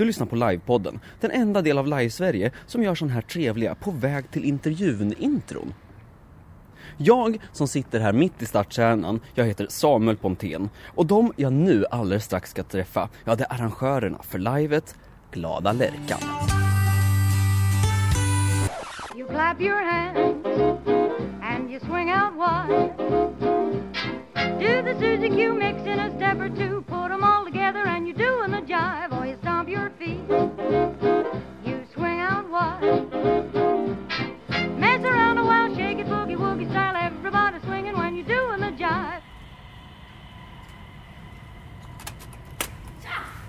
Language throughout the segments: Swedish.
Du lyssnar på Livepodden, den enda del av Live-Sverige som gör sån här trevliga På väg till intervjun-intron. Jag som sitter här mitt i stadskärnan, jag heter Samuel Pontén och de jag nu alldeles strax ska träffa, ja det är arrangörerna för livet Glada Lärkan. You clap your hands and you swing out wide. Do the Suzy Q mix in a step or two. Put them on doing the jive. Or you stomp your feet. You swing out wide. Mess around a while, shake it boogie woogie style. Everybody swinging when you're doing the jive.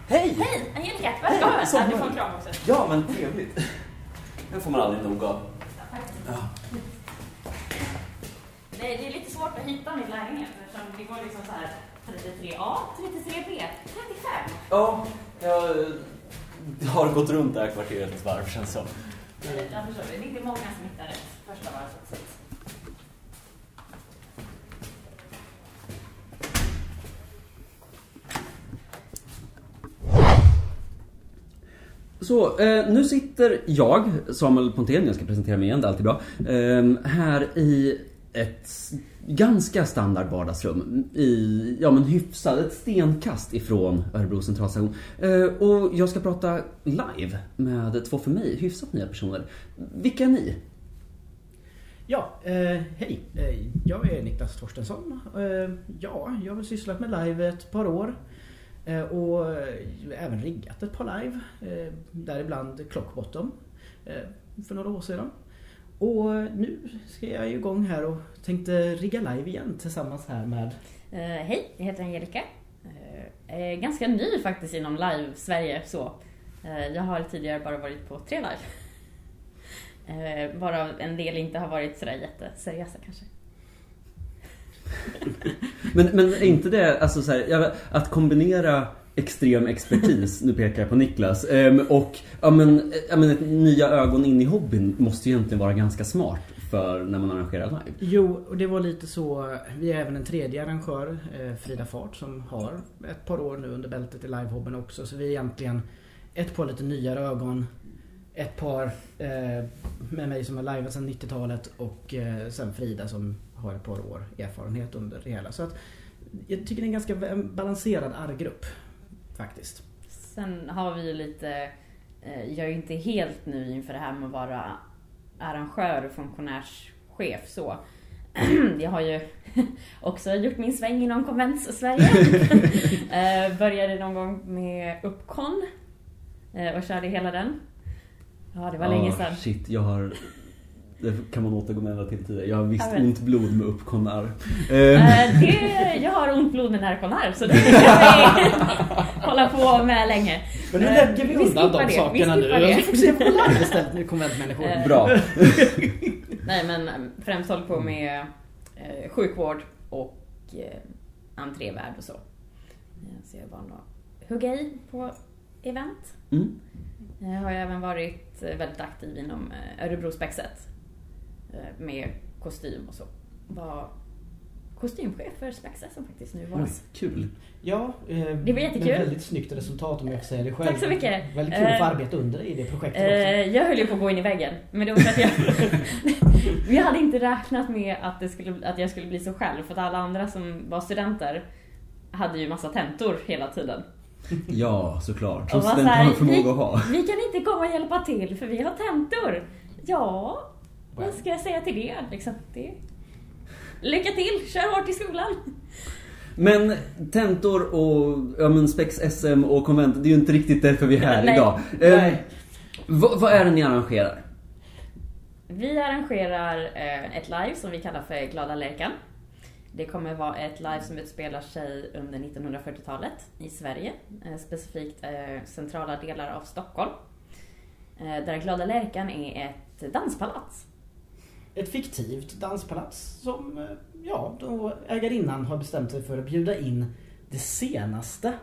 Hej! Hej, Angelica! Välkommen! Så- Ja, du får en kram också. Ja men trevligt. Den får man aldrig nog av. Det är, det är lite svårt att hitta min lägenhet eftersom det går liksom så här 33A, 33B, 35. Ja, jag har gått runt det här kvarteret ett varv känns som. Jag förstår, det är inte många som hittar rätt första varvet. Så, eh, nu sitter jag, Samuel Pontén, jag ska presentera mig igen, det är alltid bra, eh, här i ett ganska standard vardagsrum i, ja men hyfsat, ett stenkast ifrån Örebro centralstation. Eh, och jag ska prata live med två för mig hyfsat nya personer. Vilka är ni? Ja, eh, hej. Eh, jag är Niklas Torstensson. Eh, ja, jag har sysslat med live ett par år. Eh, och eh, även riggat ett par live. Eh, däribland Clockbottom. Eh, för några år sedan. Och nu ska jag igång här och tänkte rigga live igen tillsammans här med Eh, hej, jag heter Angelica. Eh, är ganska ny faktiskt inom live-Sverige så. Eh, jag har tidigare bara varit på tre live. Eh, varav en del inte har varit sådär jätteseriösa kanske. Men, men är inte det, alltså så här, att kombinera extrem expertis, nu pekar jag på Niklas, ehm, och ja men, ja, men ett nya ögon in i hobbyn måste ju egentligen vara ganska smart för när man arrangerar live. Jo, och det var lite så. Vi har även en tredje arrangör, eh, Frida Fart, som har ett par år nu under bältet i livehobben också. Så vi är egentligen ett par lite nyare ögon. Ett par eh, med mig som har liveat sedan 90-talet och eh, sen Frida som har ett par år erfarenhet under det hela. Så att jag tycker det är en ganska balanserad R-grupp. Faktiskt. Sen har vi ju lite, eh, jag är ju inte helt ny inför det här med att vara arrangör och funktionärschef så. Jag har ju också gjort min sväng inom konvents-Sverige. Eh, Började någon gång med Uppcon eh, och körde hela den. Ja, det var länge sedan. Shit, jag har... Det kan man återgå med ända till tidigare. Jag har visst vet. ont blod med uppkonar. Eh, Eh, det, jag har ont blod med narkonar så det kan vi hålla på med länge. Men nu Eh, lägger vi vi undan de det, vi sakerna nu. skippar det. Jag fokuserar på live istället nu, konventmänniskor. Eh, Bra. Nej men eh, främst håller på med eh, sjukvård och eh, entrévärd och så. Eh, så jag är van att hugga i på event. Mm. Jag har även varit eh, väldigt aktiv inom eh, Örebrospexet. Eh, med kostym och så. Var kostymchef för som faktiskt nu var. Oj, kul. Ja, eh, Det var jättekul. Väldigt snyggt resultat om jag får säga det själv. Tack så mycket. Väldigt kul att få Eh, arbeta under dig i det projektet också. Eh, jag höll ju på att gå in i väggen. Men det var för att jag... Vi hade inte räknat med att, det skulle, att jag skulle bli så själv. För att alla andra som var studenter hade ju massa tentor hela tiden. Ja, såklart. Som har här, man förmåga att ha. Vi kan inte komma och hjälpa till för vi har tentor. Ja, vad ska jag säga till det? Liksom, det... Lycka till, kör hårt i skolan. Men tentor och ja, men Spex SM och konvent, det är ju inte riktigt därför vi är här Nej. idag. Eh, vad, vad är det ni arrangerar? Vi arrangerar eh, ett live som vi kallar för Glada Lärkan. Det kommer vara ett live som utspelar sig under 1940-talet i Sverige. Eh, specifikt eh, centrala delar av Stockholm. Eh, där Glada Lärkan är ett danspalats. Ett fiktivt danspalats som, eh, ja, då ägarinnan har bestämt sig för att bjuda in det senaste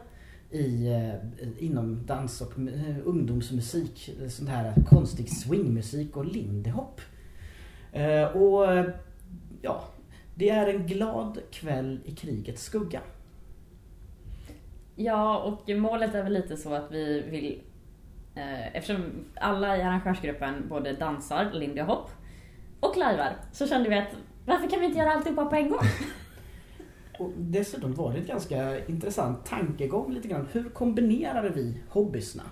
i, eh, inom dans och eh, ungdomsmusik. Sån här konstig swingmusik och lindy hop. Och ja, det är en glad kväll i krigets skugga. Ja, och målet är väl lite så att vi vill Eh, Eftersom alla i arrangörsgruppen både dansar, lindy hop och lajvar så kände vi att varför kan vi inte göra alltihopa på en gång? Och dessutom var det ett ganska intressant tankegång lite grann. Hur kombinerar vi hobbysna?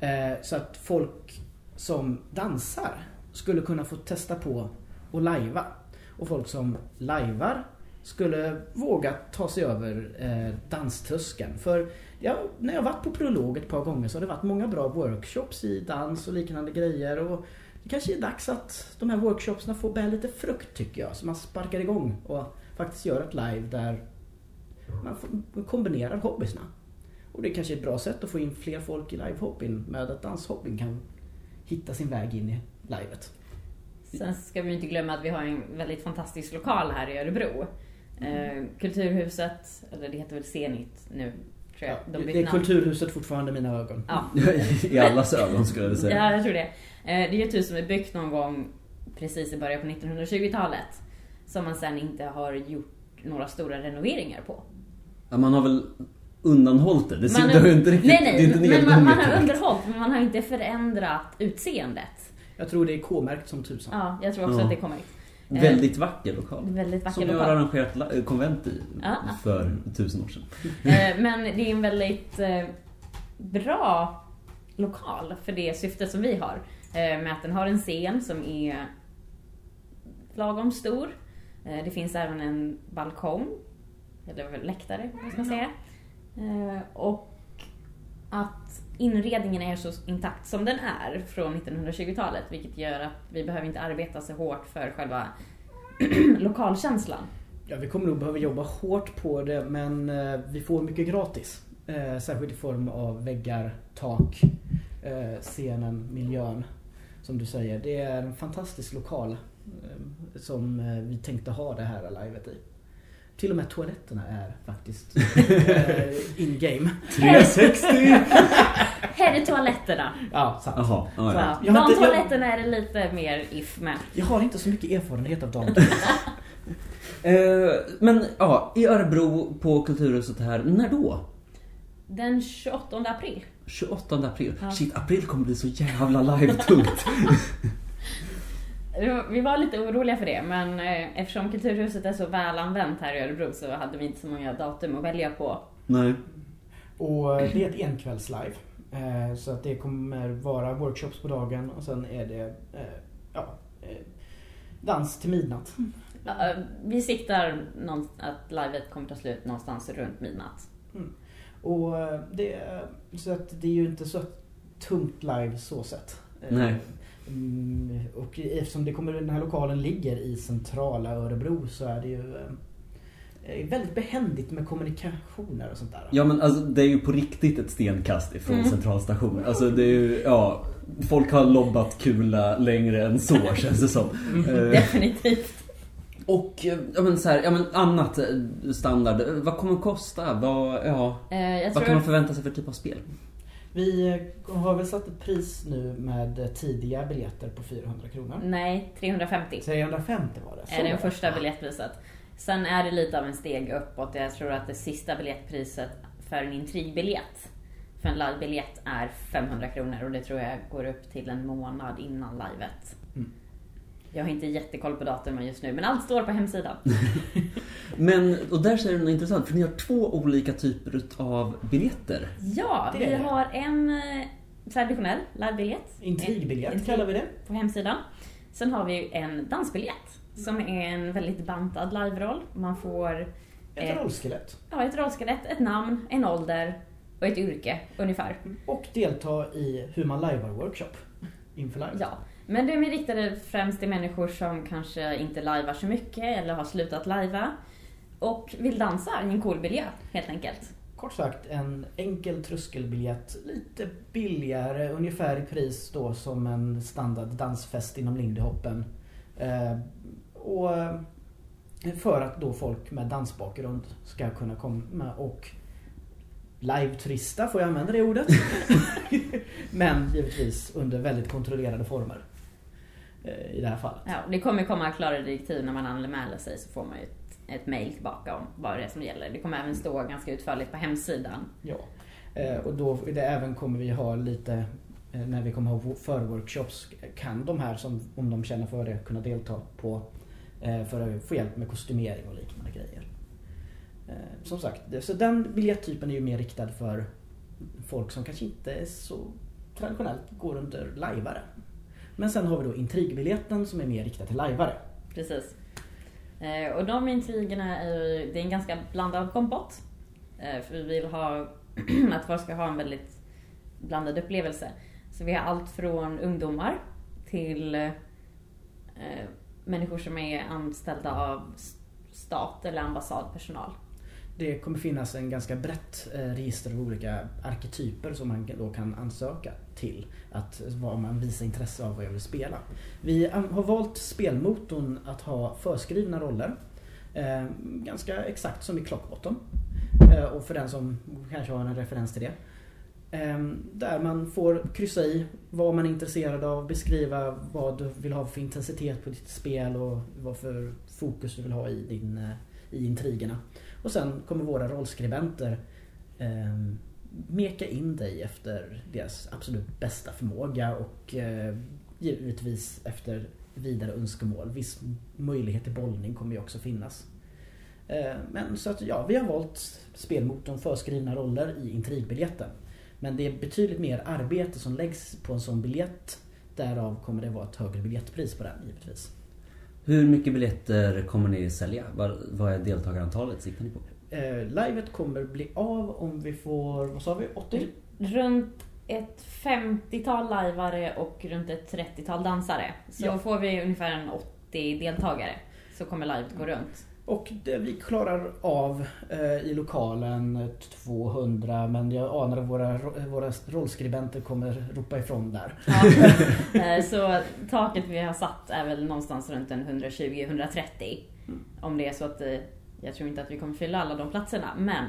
Eh, så att folk som dansar skulle kunna få testa på att lajva. Och folk som lajvar skulle våga ta sig över eh, danströskeln. För ja, när jag varit på prolog ett par gånger så har det varit många bra workshops i dans och liknande grejer. Och det kanske är dags att de här workshopsna får bära lite frukt tycker jag. Så man sparkar igång och faktiskt gör ett live där man kombinerar hobbysna. Och det kanske är ett bra sätt att få in fler folk i livehopping med att danshopping kan hitta sin väg in i livet. Sen ska vi inte glömma att vi har en väldigt fantastisk lokal här i Örebro. Eh, Kulturhuset, eller det heter väl Zenit nu, tror jag. Ja, De det är namn. Kulturhuset fortfarande i mina ögon. Ja, I allas ögon skulle jag säga. Ja, jag tror det. Eh, Det är ett hus som är byggt någon gång precis i början på 1920-talet. Som man sen inte har gjort några stora renoveringar på. Ja, man har väl undanhållit det. Det, Man det har ju inte riktigt... nej, nej, det är inte men man, man har underhållit men man har inte förändrat utseendet. Jag tror det är K-märkt som tusan. Ja, jag tror också Ja. att det kommer. Eh, Väldigt vacker lokal. Väldigt vacker Som jag har lokal. arrangerat eh, konvent i Ja. för tusen år sedan. Eh, Men det är en väldigt eh, bra lokal för det syftet som vi har. Eh, Med att den har en scen som är lagom stor. Eh, Det finns även en balkong, eller läktare, vad ska man säga. Eh, Och att inredningen är så intakt som den är från 1920-talet, vilket gör att vi behöver inte arbeta så hårt för själva lokalkänslan. Ja, vi kommer nog behöva jobba hårt på det men eh, vi får mycket gratis. Eh, särskilt i form av väggar, tak, eh, scenen, miljön. Som du säger, det är en fantastisk lokal eh, som eh, vi tänkte ha det här livet i. Till och med toaletterna är faktiskt eh, in-game. 360! Här är toaletterna. Ja, sant. Jaha, ja, Så, ja. Har de jag- toaletterna är det lite mer if med. Jag har inte så mycket erfarenhet av dem. Eh, Men ja, i Örebro på Kulturhuset här, när då? Den 28 april. 28 april. Ja. Shit, april kommer bli så jävla live-tungt. Vi var lite oroliga för det, men eh, eftersom Kulturhuset är så väl använt här i Örebro så hade vi inte så många datum att välja på. Nej. Och det är ett enkvällslive. Eh, Så att det kommer vara workshops på dagen och sen är det eh, ja, eh, dans till midnatt. Ja, Vi siktar att livet kommer ta slut någonstans runt midnatt. Och eh, det, så att det är ju inte så tungt live så sett. Eh, Nej. Mm, och eftersom det kommer, den här lokalen ligger i centrala Örebro så är det ju eh, väldigt behändigt med kommunikationer och sånt där. Ja men alltså det är ju på riktigt ett stenkast ifrån Mm. centralstationen. Alltså det är ju, ja. Folk har lobbat kula längre än så känns det som. Eh, Definitivt. Och eh, ja men så här, ja men annat eh, standard. Eh, Vad kommer det kosta? Vad, ja, Eh, Jag vad tror kan man förvänta sig för typ av spel? Vi eh, har väl satt ett pris nu med tidiga biljetter på 400 kronor. Nej, 350 350 var det. Så är det. första biljettpriset. Sen är det lite av en steg uppåt. Jag tror att det sista biljettpriset för en intrigbiljett för en livebiljett är 500 kronor och det tror jag går upp till en månad innan livet. Mm. Jag har inte jättekoll på datumen just nu men allt står på hemsidan. Men, och där säger du något intressant för ni har två olika typer av biljetter. Ja, Det vi har en eh, traditionell livebiljett. Intrigbiljett En- kallar vi det. på hemsidan. Sen har vi en dansbiljett som är en väldigt bantad live-roll. Man får Ett Eh. rollskelett. ja, ett rollskelett, ett namn, en ålder och ett yrke ungefär. Och delta i hur man lajvar workshop. Inför live. Ja, men de är riktade främst till människor som kanske inte lajvar så mycket eller har slutat lajva och vill dansa i en cool miljö helt enkelt. Kort sagt en enkel tröskelbiljett. Lite billigare, ungefär i pris då som en standard dansfest inom lindy hoppen. Eh, och eh, för att då folk med dansbakgrund ska kunna komma och live-turista, får jag använda det ordet? Men givetvis under väldigt kontrollerade former. Eh, I det här fallet. Ja, det kommer komma klara direktiv när man anmäler sig så får man ju ett, ett mail tillbaka om vad det är som gäller. Det kommer även stå ganska utförligt på hemsidan. Ja. Eh, och då det även kommer vi ha lite eh, när vi kommer ha förworkshops kan de här som, om de känner för det, kunna delta på för att få hjälp med kostymering och liknande grejer. Som sagt, så den biljetttypen är ju mer riktad för folk som kanske inte är så traditionellt går under lajvare. Men sen har vi då intrigbiljetten som är mer riktad till lajvare. Precis. Eh, och de intrigerna är ju, det är en ganska blandad kompott. Eh, för vi vill ha att folk ska ha en väldigt blandad upplevelse. Så vi har allt från ungdomar till eh, människor som är anställda av stat eller ambassadpersonal. Det kommer finnas en ganska brett eh, register av olika arketyper som man då kan ansöka till. Att vad man visar intresse av vad jag vill spela. Vi har valt spelmotorn att ha förskrivna roller. Eh, ganska exakt som i Clockbottom. Eh, och för den som kanske har en referens till det. Där man får kryssa i vad man är intresserad av, beskriva vad du vill ha för intensitet på ditt spel och vad för fokus du vill ha i, din, i intrigerna. Och sen kommer våra rollskribenter eh, meka in dig efter deras absolut bästa förmåga och eh, givetvis efter vidare önskemål. Viss möjlighet till bollning kommer ju också finnas. Eh, men så att ja, vi har valt spelmotorn förskrivna roller i intrigbiljetten. Men det är betydligt mer arbete som läggs på en sån biljett. Därav kommer det vara ett högre biljettpris på den givetvis. Hur mycket biljetter kommer ni sälja? Vad, vad är deltagarantalet siktar ni på? Eh, livet kommer bli av om vi får, vad sa vi, 80? Runt ett 50-tal lajvare och runt ett 30-tal dansare. Så Ja. får vi ungefär en 80 deltagare så kommer livet gå runt. Och det vi klarar av eh, i lokalen eh, 200 men jag anar att våra, våra rollskribenter kommer ropa ifrån där. Ja. Eh, Så taket vi har satt är väl någonstans runt en 120-130. Om det är så att, eh, jag tror inte att vi kommer fylla alla de platserna, men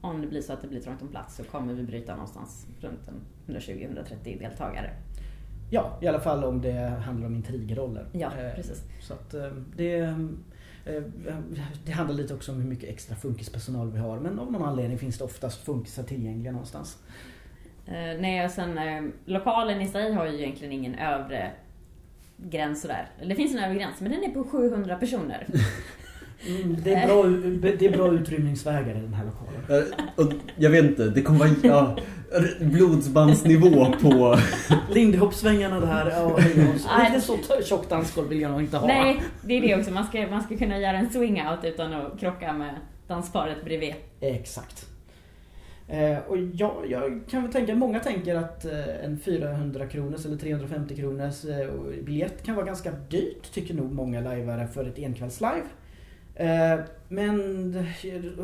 om det blir så att det blir trångt om plats så kommer vi bryta någonstans runt en 120-130 deltagare. Ja, i alla fall om det handlar om intrigroller. Ja, Eh, precis. Så att det, det handlar lite också om hur mycket extra funkispersonal vi har men av någon anledning finns det oftast funkisar tillgängliga någonstans. Eh, nej, och sen eh, lokalen i sig har ju egentligen ingen övre gräns sådär. Eller det finns en övre gräns, men den är på 700 personer. Mm, det, är bra, det är bra utrymningsvägar i den här lokalen. Eh, Och jag vet inte, det kommer vara ja, blodsbandsnivå på... Lindyhoppsvängarna där, och. Inte så tjockt dansgolv vill jag nog inte ha. Nej, det är det också. Man ska, man ska kunna göra en swing-out utan att krocka med dansparet bredvid. Exakt. Eh, och ja, jag kan väl tänka, många tänker att eh, en 400 kronors eller 350 kronors eh, biljett kan vara ganska dyrt, tycker nog många lajvare för ett enkvällslive. Eh, men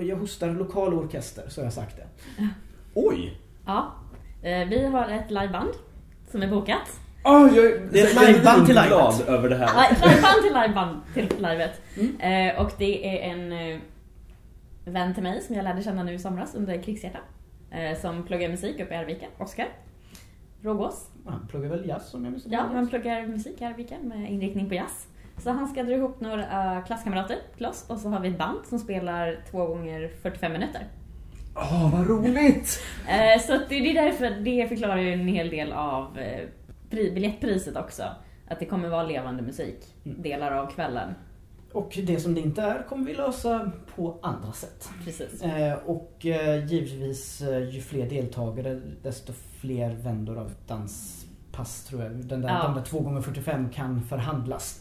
jag hostar lokal orkester, så har jag sagt det. Oj! Ja. Eh, Vi har ett liveband som är bokat. Oh, jag, Det är ett liveband till livet. glad över det här. Ja, Ett liveband till liveband till livet. Eh, Och det är en eh, vän till mig som jag lärde känna nu i somras under Krigshjärta. eh, Som pluggar musik uppe i Arvika, Oskar Rågås. Han pluggar väl jazz om jag minns Ja, han pluggar musik i Arvika med inriktning på jazz. Så han ska dra ihop några klasskamrater till oss och så har vi ett band som spelar två gånger 45 minuter. Åh, vad roligt! Eh, Så det är därför, det förklarar ju en hel del av eh, pri- biljettpriset också. Att det kommer vara levande musik delar av kvällen. Och det som det inte är kommer vi lösa på andra sätt. Precis. Eh, och eh, givetvis eh, ju fler deltagare desto fler vändor av danspass tror jag. Den där, Ja. De där 2 gånger 45 kan förhandlas.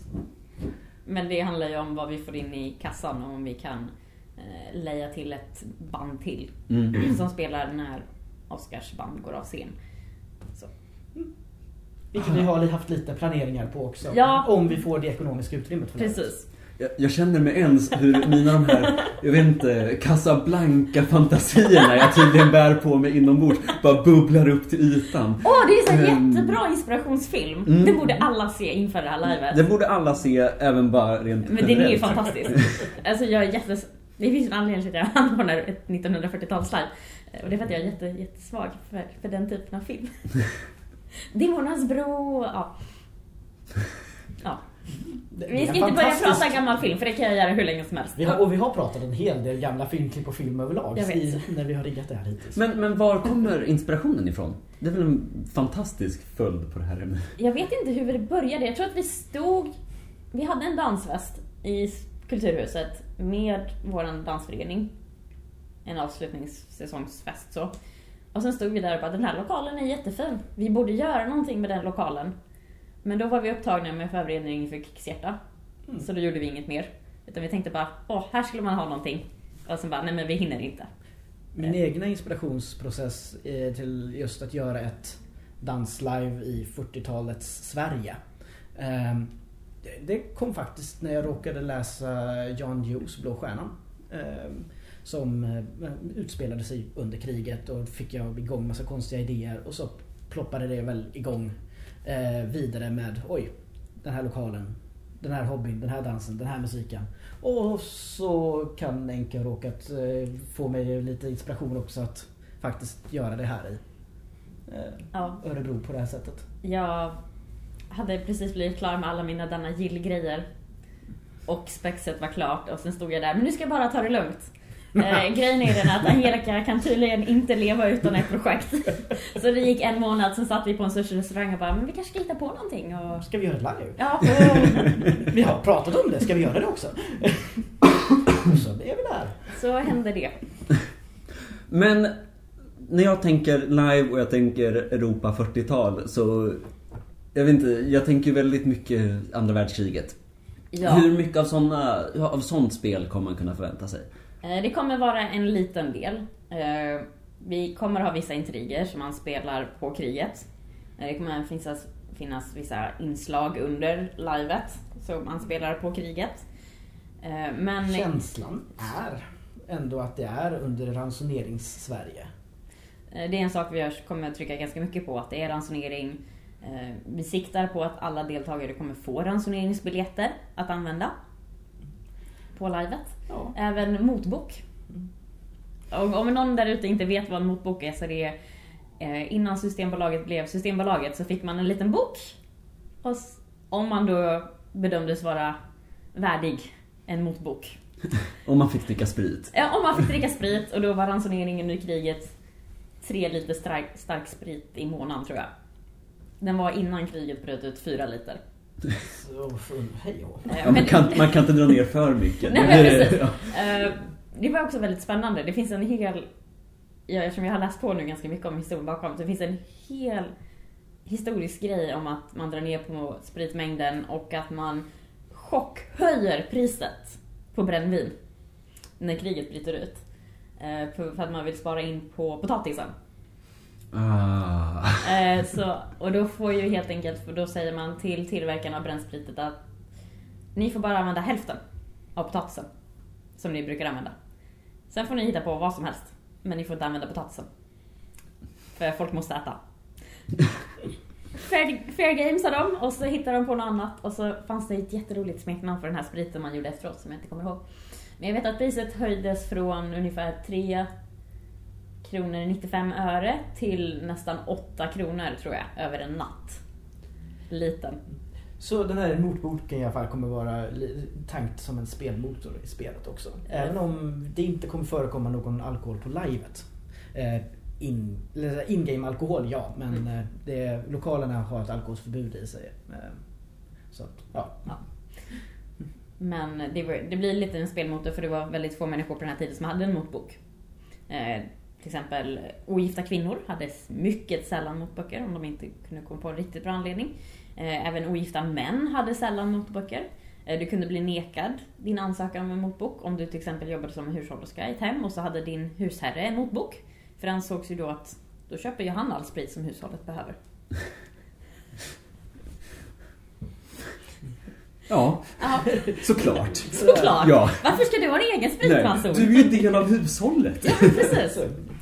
Men det handlar ju om vad vi får in i kassan och om vi kan eh, leja till ett band till. Mm. Som spelar när Oscars band går av scen. Så. Vilket vi har haft lite planeringar på också. Ja. Om vi får det ekonomiska utrymmet för det. Precis. Jag, jag känner med ens hur mina de här, jag vet inte, Casablanca-fantasierna jag tydligen bär på mig inombords bara bubblar upp till ytan. Åh, det är en sån Mm. jättebra inspirationsfilm. Mm. Det borde alla se inför det här livet. Det borde alla se, även bara rent Men den är ju generellt. fantastisk. Alltså jag är jättes... Det finns en anledning till att jag anordnar ett 1940-talslive. Och det är för att jag är jätte, jättesvag för, för den typen av film. Dimmornas bro, ja. Ja. Vi är ska inte börja prata gammal film för det kan jag göra hur länge som helst. Vi har, och vi har pratat en hel del gamla filmklipp och film överlag i, när vi har riggat det här hittills. Men, men var kommer inspirationen ifrån? Det är väl en fantastisk följd på det här ämnet? Jag vet inte hur det började. Jag tror att vi stod... Vi hade en dansfest i Kulturhuset med vår dansförening. En avslutningssäsongsfest så. Och sen stod vi där och bara, den här lokalen är jättefin. Vi borde göra någonting med den lokalen. Men då var vi upptagna med förberedning för krigshjärta. Mm. Så då gjorde vi inget mer. Utan vi tänkte bara, åh, här skulle man ha någonting. Och sen bara, nej men vi hinner inte. Min egna inspirationsprocess eh, till just att göra ett danslive i 40-talets Sverige. ehm, det- Det kom faktiskt när jag råkade läsa Jan Guillous Blå stjärnan. ehm, Som eh, utspelade sig under kriget och fick jag igång massa konstiga idéer och så ploppade det väl igång eh, vidare med oj, den här lokalen, den här hobbyn, den här dansen, den här musiken. Och så kan Enka råkat eh, få mig lite inspiration också att faktiskt göra det här i eh, Ja, Örebro på det här sättet. jag hade precis blivit klar med alla mina Danna Gill-grejer. Och spexet var klart och sen stod jag där, men nu ska jag bara ta det lugnt. Eh, grejen är den att Angelica kan tydligen inte leva utan ett projekt. Så det gick en månad, sen satt vi på en sushi-restaurang och bara, men vi kanske ska hitta på någonting. Och, Ska vi göra det live? ja, Vi har pratat om det, ska vi göra det också? Och så är vi där. så hände det. Men när jag tänker live och jag tänker Europa 40-tal så... Jag vet inte, jag tänker väldigt mycket andra världskriget. Ja. Hur mycket av, såna, av sånt spel kommer man kunna förvänta sig? Eh, Det kommer vara en liten del. Eh, Vi kommer ha vissa intriger som man spelar på kriget. Eh, Det kommer finnas, finnas vissa inslag under livet som man spelar på kriget. Men Känslan är ändå att det är under ransonerings-Sverige. det är en sak vi kommer trycka ganska mycket på, att det är ransonering. Vi siktar på att alla deltagare kommer få ransoneringsbiljetter att använda på livet. Ja. Även motbok. Och om någon där ute inte vet vad en motbok är så det är eh, innan Systembolaget blev Systembolaget så fick man en liten bok. Och om man då bedömdes vara värdig en motbok. Om man fick dricka sprit. Ja, om man fick dricka sprit och då var ransoneringen i kriget tre liter stark, stark sprit i månaden tror jag. Den var innan kriget bröt ut fyra liter. Så, hej Ja, man, kan, man kan inte dra ner för mycket. Nej, men Det- precis. ja. Eh, det var också väldigt spännande. Det finns en hel... Ja, eftersom jag har läst på nu ganska mycket om historien bakom, så det finns en hel historisk grej om att man drar ner på spritmängden och att man chockhöjer priset på brännvin när kriget bryter ut. Eh, för att man vill spara in på potatisen. Ah. Eh, så, och då får ju helt enkelt, för då säger man till tillverkarna av brännspritet att ni får bara använda hälften av potatisen som ni brukar använda. Sen får ni hitta på vad som helst, men ni får inte använda potatisen. För folk måste äta. Fair, fair game sa de och så hittade de på något annat och så fanns det ett jätteroligt smeknamn för den här spriten man gjorde efteråt som jag inte kommer ihåg. Men jag vet att priset höjdes från ungefär 3 kronor 95 öre till nästan 8 kronor tror jag, över en natt. Liten. Så den här motboken i alla fall kommer vara tänkt som en spelmotor i spelet också. Även om det inte kommer förekomma någon alkohol på livet. Eh, in, in-game alkohol ja, men eh, det, lokalerna har ett alkoholförbud i sig. Eh, så att, ja. Men det, var, det blir lite en spelmotor för det var väldigt få människor på den här tiden som hade en motbok. Till exempel ogifta kvinnor hade mycket sällan motböcker om de inte kunde komma på en riktigt bra anledning. Eh, även ogifta män hade sällan motböcker. Eh, du kunde bli nekad din ansökan om en motbok om du till exempel jobbade som hushållerska i ett hem och så hade din husherre en motbok. För det ansågs ju då att då köper ju han all sprit som hushållet behöver. Ja, Ja, såklart. såklart! Ja. Varför ska du ha en egen spritranson? du är ju del av hushållet. Precis.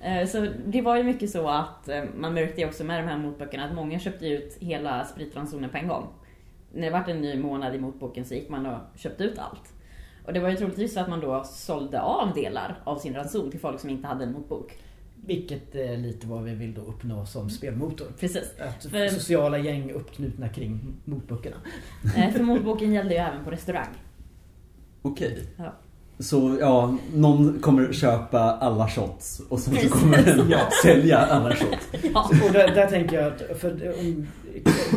Eh, Så det var ju mycket så att eh, man märkte också med de här motböckerna att många köpte ut hela spritransonen på en gång. När det vart en ny månad i motboken så gick man och köpte ut allt. Och det var ju troligtvis för att man då sålde av delar av sin ranson till folk som inte hade en motbok. Vilket är lite vad vi vill då uppnå som spelmotor. Precis. Att För- sociala gäng uppknutna kring motböckerna. Eh, För motboken gällde ju även på restaurang. Okej. Ja. Så ja, någon kommer köpa alla shots och sen så kommer den sälja alla shots. Ja. Och där, där tänker jag att, för om,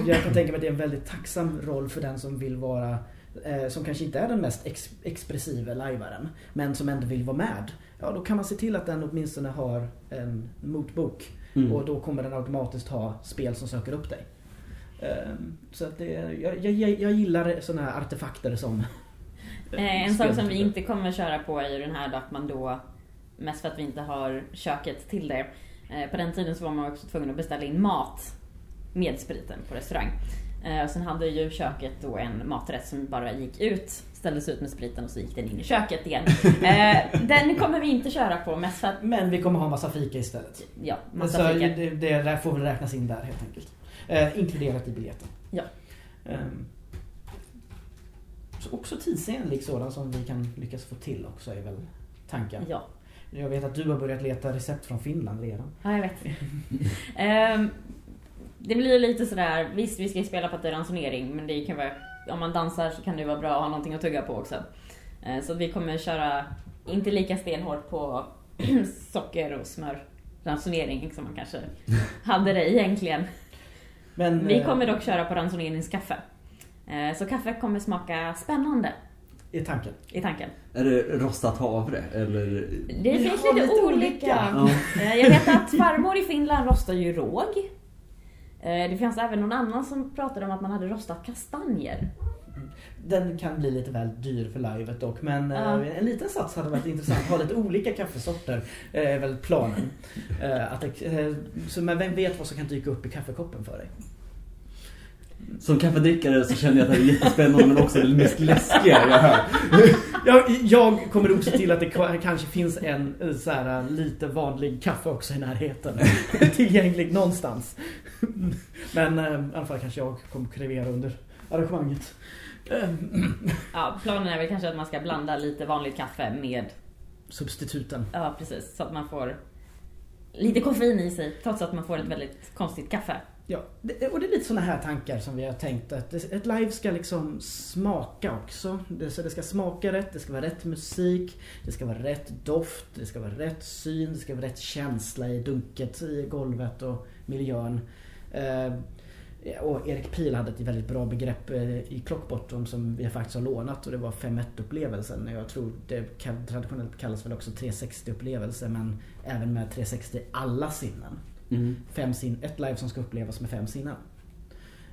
jag kan tänka mig att det är en väldigt tacksam roll för den som vill vara eh, som kanske inte är den mest ex, expressiva lajvaren men som ändå vill vara med. Ja, då kan man se till att den åtminstone har en motbok. Mm. Och då kommer den automatiskt ha spel som söker upp dig. Ehm, Så att det, jag, jag, jag gillar sådana här artefakter som Eh, En sak som vi inte kommer köra på är ju den här då att man då, mest för att vi inte har köket till det. Eh, På den tiden så var man också tvungen att beställa in mat med spriten på restaurang. Eh, Och sen hade ju köket då en maträtt som bara gick ut, ställdes ut med spriten och så gick den in i köket igen. Eh, Den kommer vi inte köra på, mest för att, Men vi kommer ha massa fika istället. ja, Så massa fika. det, det får väl räknas in där helt enkelt. Eh, inkluderat i biljetten. Ja. Så också tidsenlig sådan som vi kan lyckas få till också är väl tanken. Ja, Jag vet att du har börjat leta recept från Finland redan. ja jag vet. Ehm, Det blir lite sådär, visst vi ska ju spela på att det är ransonering men det kan vara, om man dansar så kan det vara bra att ha någonting att tugga på också. Eh, Så vi kommer köra, inte lika stenhårt på socker och smör ransonering som man kanske hade det egentligen. Men, Vi eh, kommer dock köra på ransoneringskaffe. Eh, Så kaffe kommer smaka spännande i tanken. i tanken. Är det rostat havre eller? Det Vi finns lite, lite olika. olika. Ja. Eh, Jag vet att farmor i Finland rostar ju råg. Eh, Det fanns även någon annan som pratade om att man hade rostat kastanjer. Den kan bli lite väl dyr för livet dock men Ja. en liten sats hade varit intressant. Ha lite olika kaffesorter är väl planen. Att det, så men vem vet vad som kan dyka upp i kaffekoppen för dig? Som kaffedrickare så känner jag att det är jättespännande men också det mest läskiga jag hör. Jag, jag kommer se till att det ka- kanske finns en eh, så här, lite vanlig kaffe också i närheten. Tillgänglig någonstans. Men eh, i alla fall kanske jag kommer krevera under arrangemanget. Eh, Ja, planen är väl kanske att man ska blanda lite vanligt kaffe med, Substituten. ja precis, så att man får lite koffein i sig trots att man får ett väldigt konstigt kaffe. Ja, och det är lite sådana här tankar som vi har tänkt att ett live ska liksom smaka också. Det, så det ska smaka rätt, det ska vara rätt musik, det ska vara rätt doft, det ska vara rätt syn, det ska vara rätt känsla i dunket, i golvet och miljön. Eh, och Erik Pihl hade ett väldigt bra begrepp eh, i Clockbottom som vi faktiskt har lånat och det var 5.1 upplevelsen. Jag tror det traditionellt kallas väl också 360 upplevelse men även med 360 alla sinnen Mm. fem sin, ett live som ska upplevas med fem sinnen.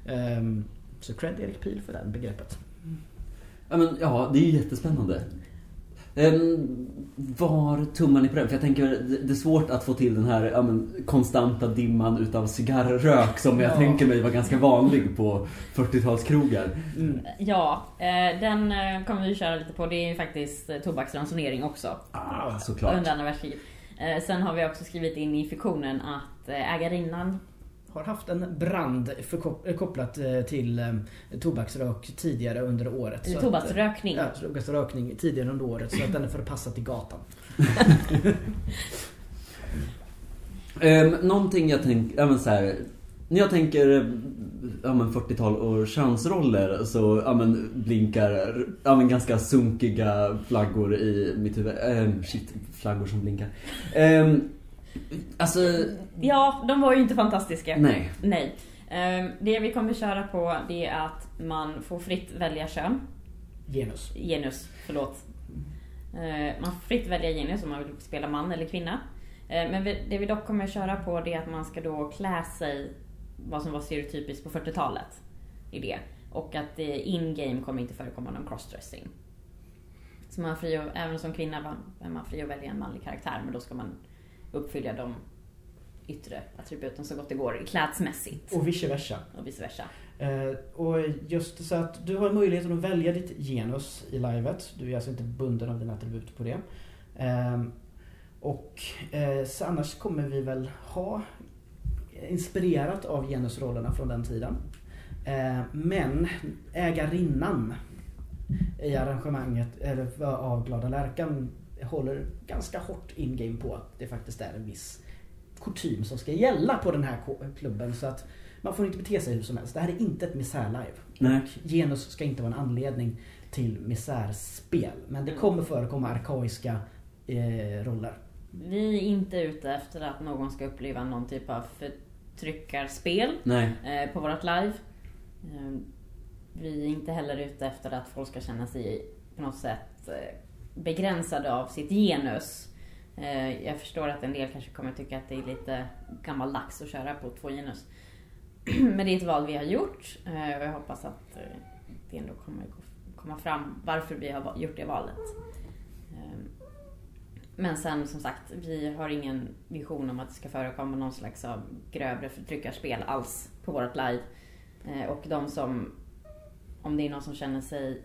Ehm, så cred Erik Pihl för det här begreppet. Ja, men, ja, det är ju jättespännande. Um, var tummar ni på den? För jag tänker det, det är svårt att få till den här ja, men, konstanta dimman utav cigarrrök som jag Ja. tänker mig var ganska vanlig på 40-talskrogar. Mm. Ja, eh, den eh, kommer vi köra lite på. Det är ju faktiskt eh, tobaksransonering också. Ah, såklart. Under andra världskriget. Sen har vi också skrivit in i fiktionen att eh, ägarinnan Har haft en brand eh, kopplat eh, till tobaksrök tidigare under året. Eller Så att, tobaksrökning. Ja, tobaksrökning tidigare under året så att den är förpassad till gatan. Um, någonting jag tänker, ja så här, när jag tänker ja, men 40-tal och könsroller så ja, men blinkar ja, men ganska sunkiga flaggor i mitt huvud. Um, shit, flaggor som blinkar. Um, alltså, Ja, de var ju inte fantastiska. nej. Nej. Eh, Det vi kommer köra på det är att man får fritt välja kön. Genus. Genus, förlåt. Eh, Man får fritt välja genus om man vill spela man eller kvinna. Eh, Men det vi dock kommer köra på det är att man ska då klä sig vad som var stereotypiskt på 40-talet. I det. Och att eh, in-game kommer inte förekomma någon crossdressing. Så man är fri att, även som kvinna är man fri att välja en manlig karaktär men då ska man uppfylla de yttre attributen så gott det går klädsmässigt. Och vice versa. Och vice versa. Eh, och just så att du har möjligheten att välja ditt genus i livet. Du är alltså inte bunden av dina attribut på det. Ehm, och eh, så annars kommer vi väl ha inspirerat av genusrollerna från den tiden. Eh, men ägarinnan i arrangemanget, eller av Glada Lärkan, håller ganska hårt in-game på att det faktiskt är en viss kutym som ska gälla på den här klubben. Så att man får inte bete sig hur som helst. Det här är inte ett misär-live. Genus ska inte vara en anledning till misärspel. Men det kommer förekomma arkaiska eh, roller. Vi är inte ute efter att någon ska uppleva någon typ av förtryckarspel Nej. eh, på vårt live. Eh, vi är inte heller ute efter att folk ska känna sig på något sätt eh, begränsade av sitt genus. Eh, jag förstår att en del kanske kommer tycka att det är lite gammaldags att köra på två genus. Men det är ett val vi har gjort eh, och jag hoppas att eh, det ändå kommer komma fram varför vi har gjort det valet. Ehm, men sen som sagt, vi har ingen vision om att det ska förekomma någon slags av grövre förtryckarspel alls på vårt live. Och de som, om det är någon som känner sig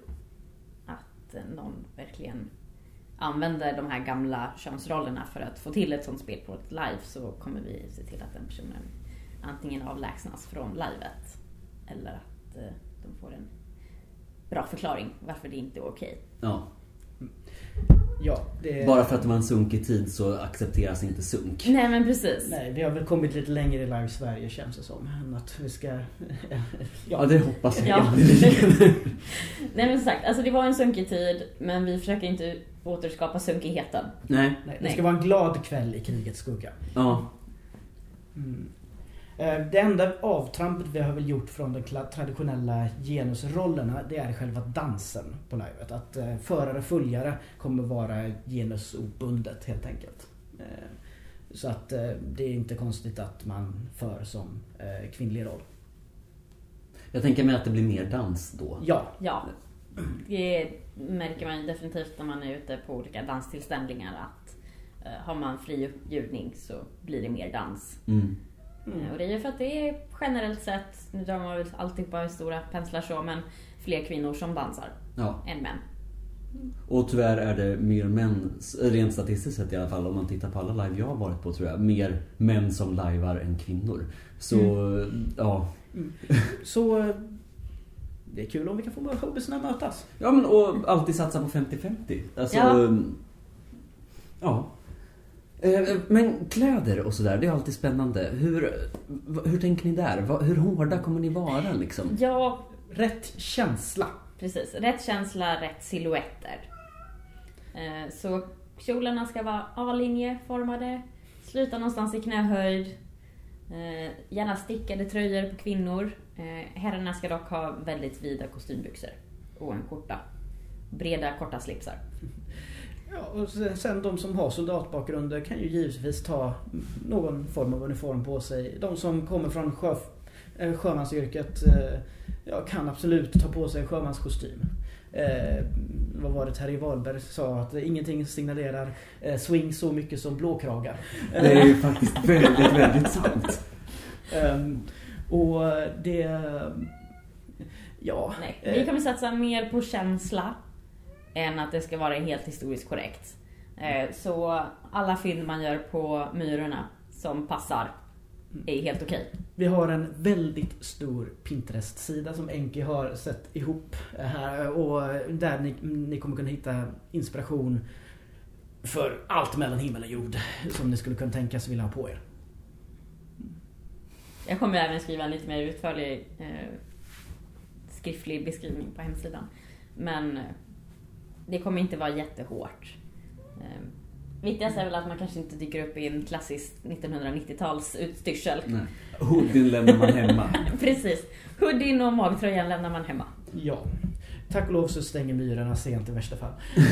att någon verkligen använder de här gamla könsrollerna för att få till ett sånt spel på ett live så kommer vi se till att den personen antingen avlägsnas från livet eller att eh, de får en bra förklaring varför det inte är okej. Ja. Ja, det... Bara för att det var en sunkig tid så accepteras inte sunk. Nej men precis. Nej, vi har väl kommit lite längre i Live Sverige känns det som. Än att vi ska... Ja, det hoppas jag. Ja. Nej men som sagt, alltså det var en sunkig tid men vi försöker inte återskapa sunkigheten. Nej. Nej, det ska vara en glad kväll i krigets skugga. Ja. Mm. Eh, Det enda avtrampet vi har väl gjort från de traditionella genusrollerna det är själva dansen på livet. Att eh, förare och följare kommer vara genusobundet helt enkelt. Eh, Så att det är inte konstigt att man för som kvinnlig roll. Jag tänker mig att det blir mer dans då. Ja, Ja, det märker man definitivt när man är ute på olika danstillställningar att eh, har man fri uppbjudning så blir det mer dans. Mm. Eh, Och det är ju för att det är generellt sett, nu drar man väl alltid på stora penslar så, men fler kvinnor som dansar Ja. än män. Och tyvärr är det mer män, rent statistiskt sett i alla fall, om man tittar på alla live jag har varit på tror jag, mer män som lajvar än kvinnor. Så, ja. så eh, det är kul om vi kan få våra hobbysarna mötas. Ja men och alltid satsa på 50-50. Alltså, Ja. ja. Eh, Men kläder och sådär, det är alltid spännande. Hur, hur tänker ni där? Hur hårda kommer ni vara liksom? Ja, Rätt känsla. precis. Rätt känsla, rätt silhuetter. Eh, Så kjolarna ska vara A-linjeformade, sluta någonstans i knähöjd. Eh, Gärna stickade tröjor på kvinnor. Eh, Herrarna ska dock ha väldigt vida kostymbyxor och en skjorta. Breda korta slipsar. Ja, och sen- de som har soldatbakgrunder kan ju givetvis ta någon form av uniform på sig. De som kommer från sjö, eh, sjömansyrket eh, ja, kan absolut ta på sig en sjömanskostym. Eh, vad var det Terje Wahlberg sa? Att ingenting signalerar eh, swing så mycket som blåkragar. Det är ju faktiskt väldigt, väldigt sant. Ehm, och det... Ja. Nej, vi kommer satsa mer på känsla än att det ska vara helt historiskt korrekt. Eh, Så alla fynd man gör på myrorna som passar är helt okej. Vi har en väldigt stor Pinterest-sida som Enki har sett ihop här och där ni, ni kommer kunna hitta inspiration för allt mellan himmel och jord som ni skulle kunna tänkas vilja ha på er. Jag kommer även skriva en lite mer utförlig eh, skriftlig beskrivning på hemsidan. Men eh, det kommer inte vara jättehårt. Eh, viktigast är väl att man kanske inte dyker upp i en klassisk 1990-tals utstyrsel. Hoodien lämnar man hemma. Precis. Hoodien och magtröjan lämnar man hemma. Ja. Tack och lov så stänger myrorna sent i värsta fall.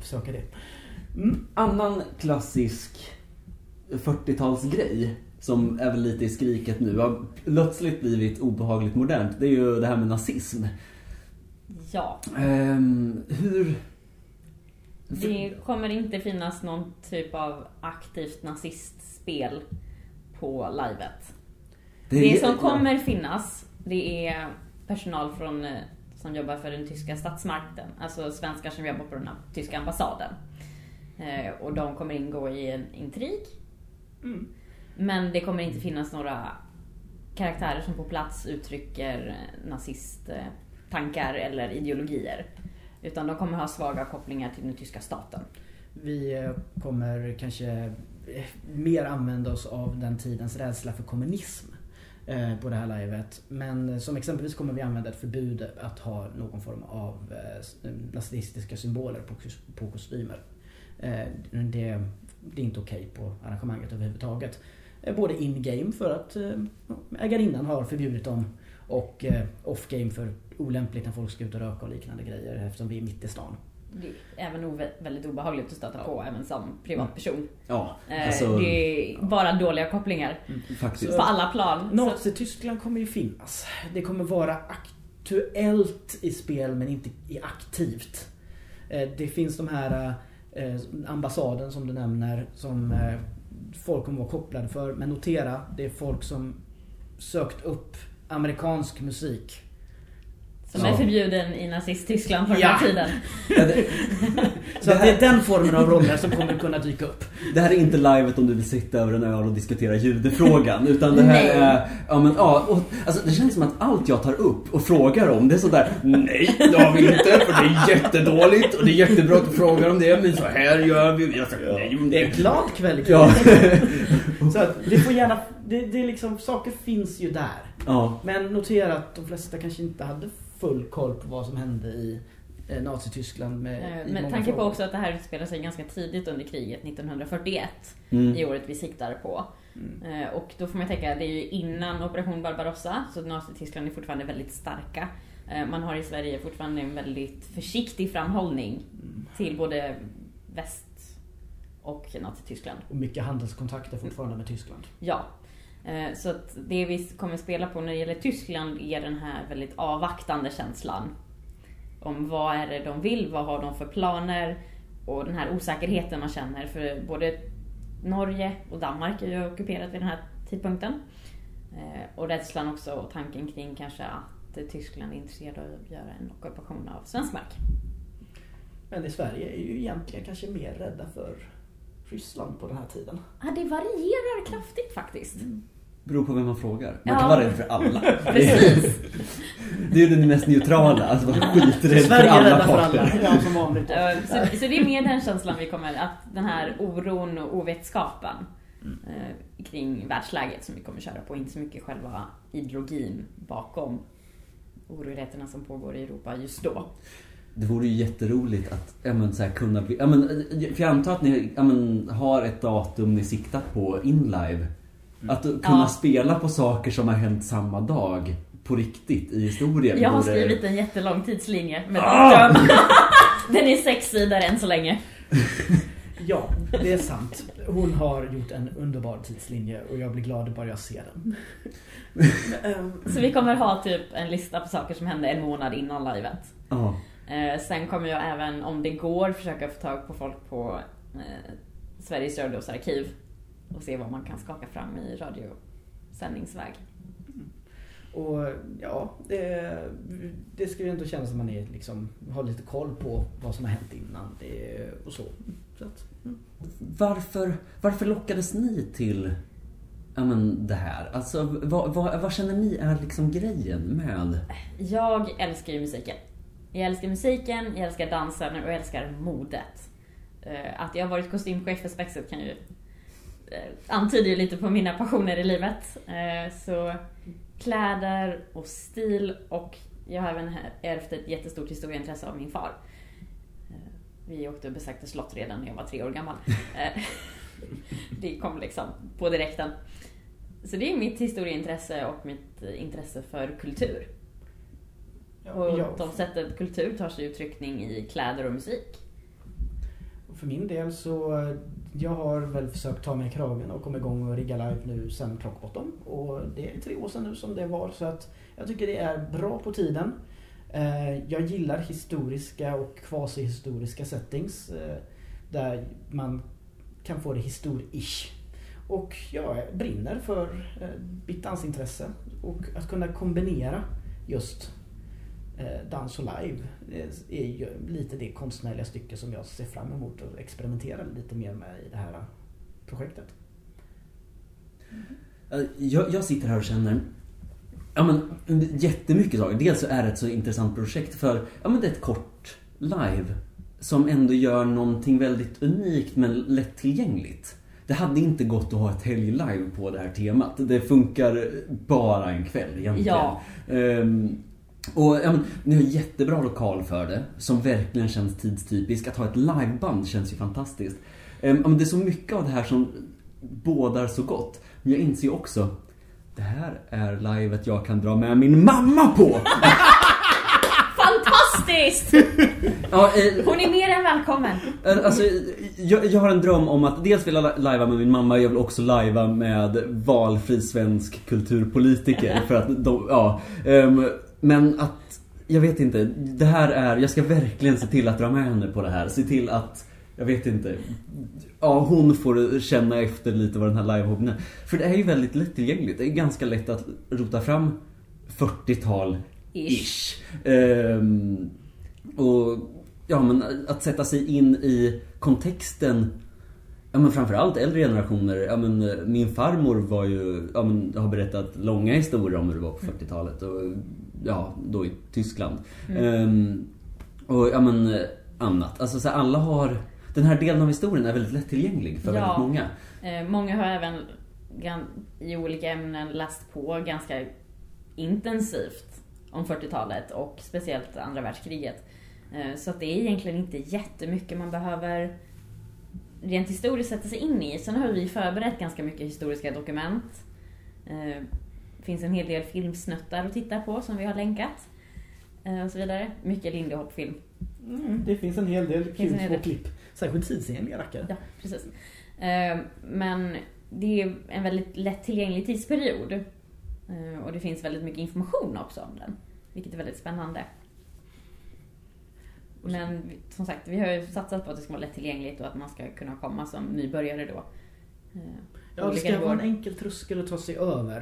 Försöka det. Mm. Annan klassisk 40-talsgrej som är väl lite i skriket nu, har plötsligt blivit obehagligt modernt. Det är ju det här med nazism. Ja, Ehm, hur... det kommer inte finnas någon typ av aktivt nazistspel på livet. Det som kommer finnas, det är personal från, eh, som jobbar för den tyska statsmakten. Alltså svenskar som jobbar på den tyska ambassaden. Eh, Och de kommer ingå i en intrig. Mm. Men det kommer inte finnas några karaktärer som på plats uttrycker nazisttankar eller ideologier. Utan de kommer ha svaga kopplingar till den tyska staten. Vi eh, kommer kanske eh, mer använda oss av den tidens rädsla för kommunism på det här livet. Men som exempelvis kommer vi använda ett förbud att ha någon form av nazistiska symboler på kostymer. Eh, Det, det är inte okej på arrangemanget överhuvudtaget. Eh, Både in-game för att eh, ägarinnan har förbjudit dem och off-game för olämpligt när folk ska ut och röka och liknande grejer eftersom vi är mitt i stan. Det är även väldigt obehagligt att stöta på även som privatperson. Ja, alltså det är bara dåliga kopplingar faktiskt. på alla plan. Nazityskland kommer ju finnas. Det kommer vara aktuellt i spel men inte aktivt. Det finns de här eh, ambassaden som du nämner som eh, folk kommer vara kopplade för. Men notera, det är folk som sökt upp amerikansk musik som Ja. är förbjuden i nazist-Tyskland på den Ja. här tiden. Ja, det, Så att det är den formen av roller som kommer kunna dyka upp. det här är inte livet om du vill sitta över en öl och diskutera judefrågan. Utan det här Nej. är... Ja men ja, och, alltså, det känns som att allt jag tar upp och frågar om det är sådär Nej, det har vi inte för det är jättedåligt och det är jättebra att du frågar om det men så här gör vi. Jag säger nej om Det är det. en glad kväll. Ja. Så att det får gärna, det, det är liksom, saker finns ju där. ja. Men notera att de flesta kanske inte hade full koll på vad som hände i eh, Nazityskland med, Eh, Med tanke på också att det här utspelar sig ganska tidigt under kriget 1941 Mm. i året vi siktar på. Mm. Eh, Och då får man tänka, det är ju innan Operation Barbarossa, så Nazityskland är fortfarande väldigt starka. Eh, Man har i Sverige fortfarande en väldigt försiktig framhållning Mm. till både väst och Nazityskland. Och mycket handelskontakter fortfarande med Tyskland. Ja. Eh, Så att det vi kommer spela på när det gäller Tyskland är den här väldigt avvaktande känslan. Om vad är det de vill, vad har de för planer och den här osäkerheten man känner. För både Norge och Danmark är ju ockuperat vid den här tidpunkten. Eh, Och rädslan också och tanken kring kanske att Tyskland är intresserad av att göra en ockupation av svensk mark. Men i Sverige är ju egentligen kanske mer rädda för Ryssland på den här tiden. Ja, det varierar kraftigt faktiskt. Beror på vem man frågar. Man Ja. kan vara rädd för alla. Precis. Det är ju det mest neutrala, alltså vara skiträdd för Sverige är alla parter. Ja, Så, så det är mer den känslan vi kommer, att den här oron och ovetskapen eh, kring världsläget som vi kommer köra på, inte så mycket själva ideologin bakom oroligheterna som pågår i Europa just då. Det vore ju jätteroligt att ja, men, så här, kunna bli... Ja, men, för jag antar att ni ja, men, har ett datum ni siktat på inlive. Att kunna Ja. spela på saker som har hänt samma dag på riktigt i historien. Jag har vore- skrivit en jättelång tidslinje med Ah! Den är sex sidor än så länge. Ja, det är sant. Hon har gjort en underbar tidslinje och jag blir glad bara jag ser den. Så vi kommer ha typ en lista på saker som hände en månad innan livet. Ja. Eh, sen kommer jag även, om det går, försöka få tag på folk på eh, Sveriges Radios arkiv och se vad man kan skaka fram i radiosändningsväg. Och ja, det, det ska ju ändå kännas som man är liksom, har lite koll på vad som har hänt innan det, och så. så att, mm. Varför, varför lockades ni till ja, men, det här? Alltså, vad, vad, vad känner ni är liksom grejen med... Jag älskar ju musiken. Jag älskar musiken, jag älskar dansen och jag älskar modet. Eh, Att jag har varit kostymchef för Spexet kan ju antyder ju lite på mina passioner i livet. Eh, Så kläder och stil och jag har även ärvt ett jättestort historieintresse av min far. Eh, Vi åkte och besökte slott redan när jag var tre år gammal. Eh, Det kom liksom på direkten. Så det är mitt historieintresse och mitt eh, intresse för kultur. Och de sättet kultur tar sig uttryckning i kläder och musik. För min del så, jag har väl försökt ta mig i kragen och komma igång och rigga live nu sen Clockbottom. Och det är tre år sedan nu som det var så att jag tycker det är bra på tiden. Eh, jag gillar historiska och kvasihistoriska settings eh, där man kan få det histor-ish. Och jag brinner för Bittans mitt dansintresse och att kunna kombinera just dans och live eh, är ju lite det konstnärliga stycke som jag ser fram emot och experimentera lite mer med i det här eh, projektet. Eh, Jag, jag sitter här och känner ja, men, jättemycket saker. Dels så är det ett så intressant projekt för ja, men det är ett kort live som ändå gör någonting väldigt unikt men lättillgängligt. Det hade inte gått att ha ett helglive på det här temat. Det funkar bara en kväll egentligen. Ja. Ehm, och ja, men, ni har jättebra lokal för det, som verkligen känns tidstypisk. Att ha ett liveband känns ju fantastiskt. Ehm, ja, men det är så mycket av det här som bådar så gott. Men jag inser ju också, det här är livet jag kan dra med min mamma på! Fantastiskt! Ja, eh, Hon är mer än välkommen. Eh, Alltså, jag, jag har en dröm om att dels vill jag lajva med min mamma, jag vill också lajva med valfri svensk kulturpolitiker för att de, ja. ehm, men att, jag vet inte, det här är, jag ska verkligen se till att dra med henne på det här. Se till att, jag vet inte, ja hon får känna efter lite vad den här livehobbyn är. För det är ju väldigt lättillgängligt, det är ganska lätt att rota fram 40-tal ish. Ehm, och ja, men att sätta sig in i kontexten Ja men framförallt äldre generationer. Ja, men, min farmor var ju, ja, men, har berättat långa historier om hur det var på 40-talet. Och, ja, då i Tyskland. Ehm, och ja men annat. Alltså så här, alla har, den här delen av historien är väldigt lättillgänglig för Ja. väldigt många. Eh, många har även i olika ämnen läst på ganska intensivt om 40-talet och speciellt andra världskriget. Eh, Så att det är egentligen inte jättemycket man behöver rent historiskt sätta sig in i. Sen har vi förberett ganska mycket historiska dokument. Det finns en hel del filmsnuttar att titta på som vi har länkat. eh, Och så vidare. Mycket Lindy Hop-film. Mm, det finns en hel del kul små klipp. Särskilt tidsenliga rackare. Ja, precis. Eh, Men det är en väldigt lättillgänglig tidsperiod. Eh, Och det finns väldigt mycket information också om den. Vilket är väldigt spännande. Men som sagt, vi har ju satsat på att det ska vara lättillgängligt och att man ska kunna komma som nybörjare då. Ja, det ska vara en enkel tröskel att ta sig över.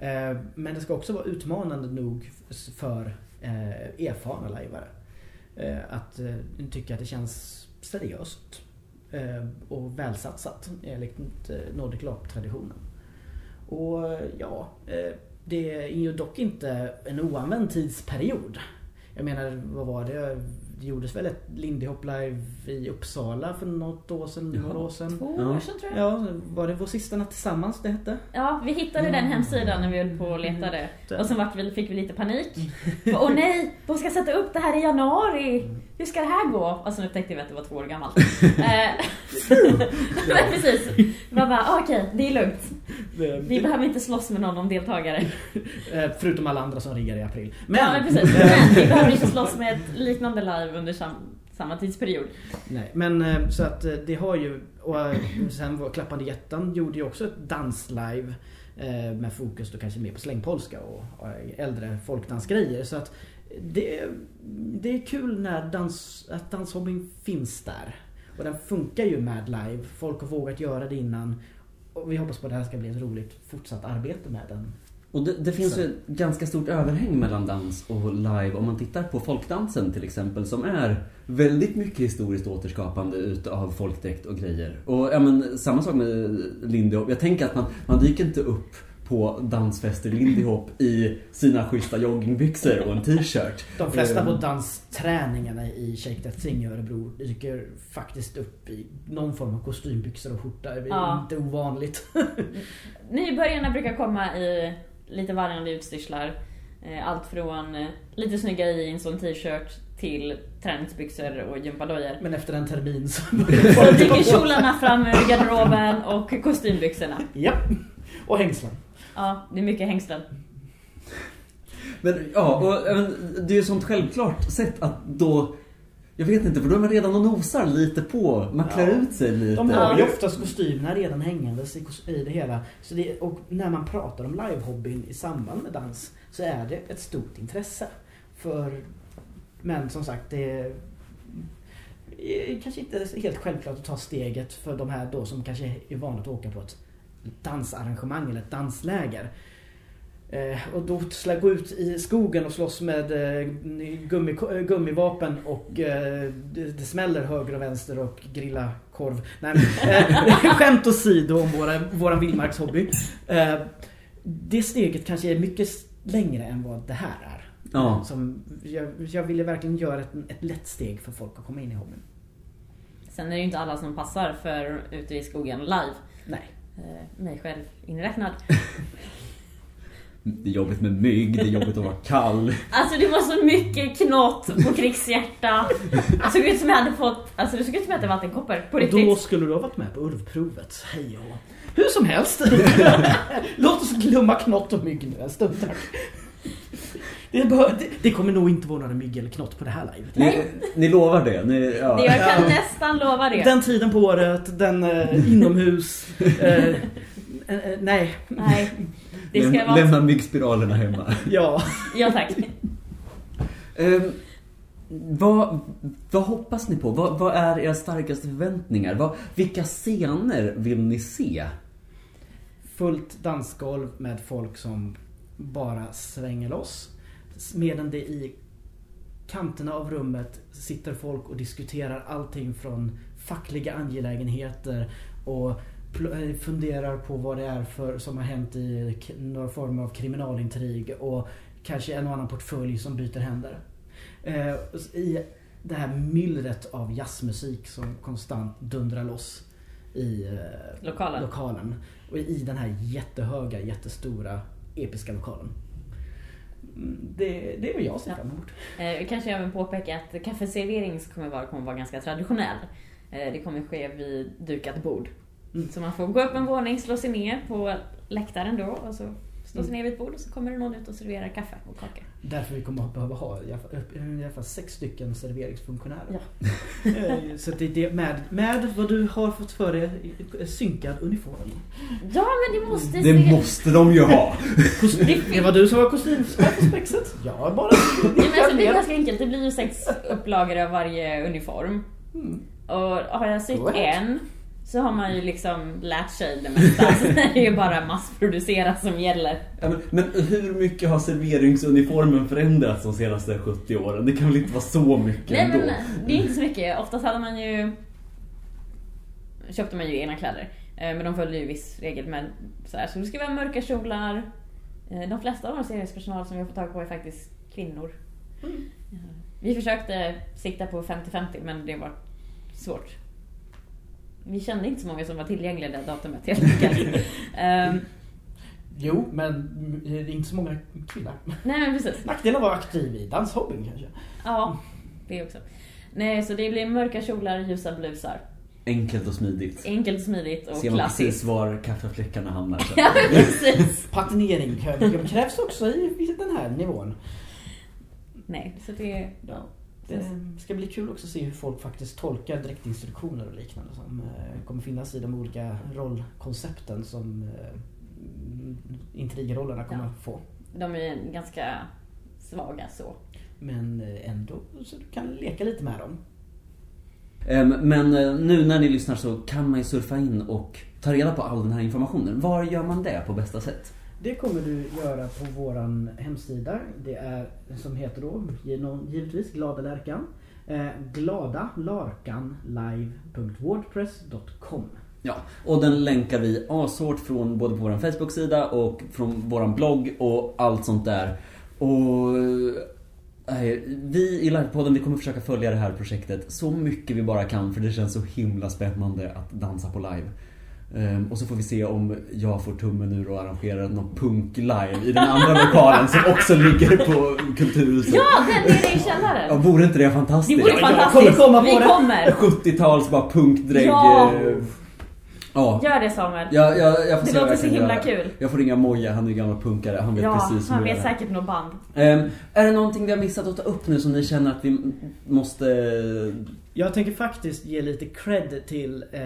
Eh, Men det ska också vara utmanande nog för eh, erfarna lajvare. Eh, Att eh, tycka att det känns seriöst eh, och välsatsat enligt eh, Nordic Lap-traditionen. Och ja, det är ju dock inte en oanvänd tidsperiod. Jag menar, vad var det? Det gjordes väl ett Lindy Hop live i Uppsala för något år sedan, Jaha. några år sedan. Två Ja. år sedan tror jag. Ja, var det Vår sista natt tillsammans det hette? Ja, vi hittade Ja. den hemsidan när vi höll på och letade. Den. Och sen vart vi, fick vi lite panik. Åh nej, de ska sätta upp det här i januari. Hur ska det här gå? Och sen upptäckte vi att det var två år gammalt. Eh, Men precis. Man bara, ah, okej, det är lugnt. Vi behöver inte slåss med någon om deltagare. Eh, Förutom alla andra som riggar i april. Ja, men precis. Men vi behöver inte slåss med ett liknande live under sam samma tidsperiod. Nej, men eh, så att eh, det har ju... Och eh, sen var Klappande Jättan gjorde ju också ett danslive. Med fokus då kanske mer på slängpolska och och äldre folkdansgrejer. Så att det, det är kul när dans, att danshobbyn finns där. Och den funkar ju med live. Folk har vågat göra det innan. Och vi hoppas på att det här ska bli ett roligt fortsatt arbete med den. Och det, det finns Så. ju ett ganska stort överhäng mellan dans och live om man tittar på folkdansen till exempel som är väldigt mycket historiskt återskapande utav folkdräkt och grejer. Och ja, men, samma sak med Lindy Hop. Jag tänker att man, man dyker inte upp på dansfester Lindy Hop i sina schyssta joggingbyxor och en t-shirt. De flesta Eh, på dansträningarna i Shake That Thing i Örebro dyker faktiskt upp i någon form av kostymbyxor och skjorta. Det är Ja. inte ovanligt. Nybörjarna brukar komma i lite varierande utstyrslar. Eh, Allt från eh, lite snygga jeans och en t-shirt till träningsbyxor och gympadojor. Men efter en termin så Så dyker kjolarna fram ur garderoben och kostymbyxorna. Ja. Och hängslen. Ja, det är mycket hängslen. Men ja, och det är ju ett sånt självklart sätt att då jag vet inte, för då är man redan och nosar lite på. Man klär Ja. ut sig lite. De har ju oftast kostymerna redan hängandes i, det hela. Så det, och när man pratar om livehobbyn i samband med dans så är det ett stort intresse. För, men som sagt, det är är kanske inte helt självklart att ta steget för de här då som kanske är vana att åka på ett dansarrangemang eller ett dansläger. Eh, och då slä, gå ut i skogen och slåss med eh, gummi, eh, gummivapen och eh, det, det smäller höger och vänster och grilla korv. Nej, men, eh, skämt åsido om våra, våran vildmarkshobby. Eh, det steget kanske är mycket längre än vad det här är. Ja. Som, jag, jag ville verkligen göra ett, ett lätt steg för folk att komma in i hobbyn. Sen är det ju inte alla som passar för Ute i skogen live. Nej. Eh, mig själv inräknad. Det är jobbigt med mygg, det är jobbigt att vara kall. Alltså det var så mycket knott på krigshjärta. Det såg ut som jag hade fått, alltså det såg ut som jag hade vattenkoppor på Och då riktigt. skulle du ha varit med på urvprovet. Hej och Hur som helst. Låt oss glömma knott och mygg nu en stund tack. Det, behö- det, det kommer nog inte vara några mygg eller knott på det här livet. Ni, ni lovar det? Ni, ja. Det- Jag kan nästan lova det. Den tiden på året, den eh, inomhus. Eh, nej, Nej, det ska Läm- vara... Lämna myggspiralerna hemma. ja. Ja tack. Ehm, vad, vad hoppas ni på? Vad, vad är era starkaste förväntningar? Vad, vilka scener vill ni se? Fullt dansgolv med folk som bara svänger loss. Medan det i kanterna av rummet sitter folk och diskuterar allting från fackliga angelägenheter och eh, funderar på vad det är för, som har hänt i k- någon form av kriminalintrig och kanske en och annan portfölj som byter händer. Eh, I det här myllret av jazzmusik som konstant dundrar loss i eh, Lokalen. lokalen. Och i den här jättehöga, jättestora, episka lokalen. Mm, Det, det är vad jag ser Ja. fram emot. Eh, kanske vill påpeka att kaffeservering kommer vara, kommer vara ganska traditionell. Eh, det kommer ske vid dukat bord. Mm. Så man får gå upp en våning, slå sig ner på läktaren då och så slå sig ner vid ett bord och så kommer det någon ut och serverar kaffe och kakor. Därför vi kommer att behöva ha i alla fall, upp- i alla fall sex stycken serveringsfunktionärer. Ja. Eh, Så det är det med, med vad du har fått för dig, eh, synkad uniform. Ja men det måste Det se... måste de ju ha! Det var du som var kostymchef på Spexet. Jag bara... Ja, men alltså, det är ganska enkelt, det blir ju sex upplagor av varje uniform. Mm. Och har jag sytt en så har man ju liksom lärt sig det mesta. Så det är ju bara massproducera som gäller. Ja, men, men hur mycket har serveringsuniformen förändrats de senaste 70 åren? Det kan väl inte vara så mycket Nej ändå? men det är inte så mycket. Oftast hade man ju... Köpte man ju egna kläder. Eh, Men de följde ju viss regel med så här. Så det ska vara mörka kjolar. Eh, De flesta av de serveringspersonal som vi har fått tag på är faktiskt kvinnor. Eh, Vi försökte sikta på 50-50 men det var svårt. Vi kände inte så många som var tillgängliga det datumet helt enkelt. Ehm, Jo, men det är inte så många kvinnor. Nej men precis. Nackdelen att vara aktiv i danshobbyn kanske. Ja, det också. Nej, så det blir mörka kjolar, ljusa blusar. Enkelt och smidigt. Enkelt och smidigt och Ser man klassiskt. precis var kaffefläckarna hamnar sen. Ja, precis. Patinering kräv- krävs också i i den här nivån. Nej, så det... Ja. Det ska bli kul också att se hur folk faktiskt tolkar direktinstruktioner och liknande som eh, kommer finnas i de olika rollkoncepten som eh, intrigrollerna kommer Ja. få. De är ganska svaga så. Men eh, ändå så du kan leka lite med dem. Ehm, Men nu när ni lyssnar så kan man ju surfa in och ta reda på all den här informationen. Var gör man det på bästa sätt? Det kommer du göra på våran hemsida. Det är som heter då givetvis eh, Glada Lärkan. Eh, gladalarkanlive.wordpress.com Ja, och den länkar vi ashårt från både på vår Facebook-sida och från vår blogg och allt sånt där. Och eh, vi i Livepodden vi kommer försöka följa det här projektet så mycket vi bara kan för det känns så himla spännande att dansa på live. Ehm, och så får vi se om jag får tummen ur och arrangerar någon punk-live i den andra lokalen som också ligger på Kulturhuset. Ja, den nere i källaren! Ja, vore inte det fantastiskt? Det vore fantastiskt! Vi kommer! 70-tals bara punkdrägg. Ja. Eh, ja. Gör det Samuel. Ja, jag, jag får Det låter jag så himla göra. kul. Jag får ringa Moja, han är ju gammal punkare. Han vet Ja, precis hur han jag vet är. säkert något band. Ehm, är det någonting vi har missat att ta upp nu som ni känner att vi måste... Jag tänker faktiskt ge lite cred till eh,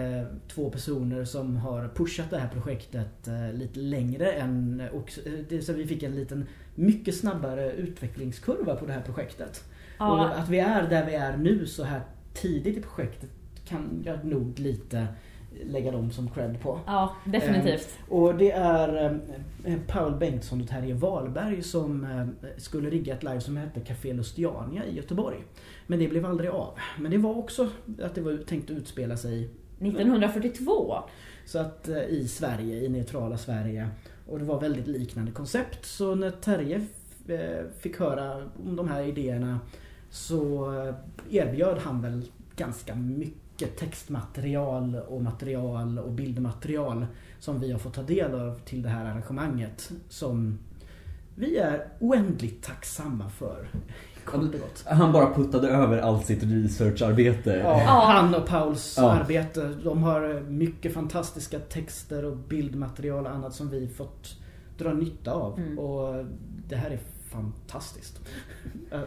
två personer som har pushat det här projektet eh, lite längre än... Och, eh, det, så vi fick en liten mycket snabbare utvecklingskurva på det här projektet. Ja, Och att vi är där vi är nu så här tidigt i projektet kan jag nog lite lägga dem som cred på. ja definitivt. Och det är eh, Paul Bengtsson och Terje Wahlberg som eh, skulle rigga ett live som hette Café Lustiania i Göteborg. Men det blev aldrig av. Men det var också att det var tänkt att utspela sig 1942. så att eh, i Sverige, i neutrala Sverige. Och det var väldigt liknande koncept. Så när Terje eh, fick höra om de här idéerna så erbjöd han väl ganska mycket textmaterial och material och bildmaterial som vi har fått ta del av till det här arrangemanget. Som vi är oändligt tacksamma för. Han bara puttade över allt sitt researcharbete. Ja. Han och Pauls Ja. arbete. De har mycket fantastiska texter och bildmaterial och annat som vi fått dra nytta av. Mm. Och det här är fantastiskt.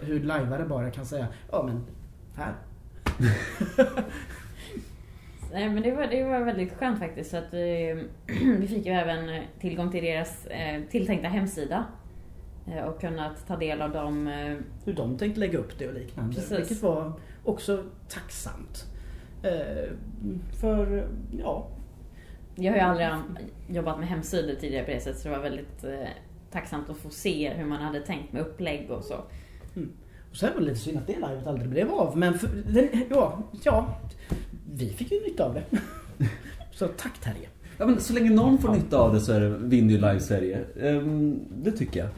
Hur lajvare bara kan säga, ja men här. Nej, men det var, det var väldigt skönt faktiskt. Så att vi, vi fick ju även eh, tillgång till deras eh, tilltänkta hemsida. Eh, och kunnat ta del av dem. Eh, Hur de tänkt lägga upp det och liknande. Precis. Vilket var också tacksamt. Eh, För, ja. jag har ju aldrig jobbat med hemsidor tidigare på det sättet så det var väldigt eh, tacksamt att få se hur man hade tänkt med upplägg och så. Och sen var det lite synd att det livet aldrig blev av. Men för, den, ja, ja, vi fick ju nytta av det. Så tack Terje. Ja, men så länge någon får nytta av det så är det, vinner ju Live Sverige. Ehm, det tycker jag.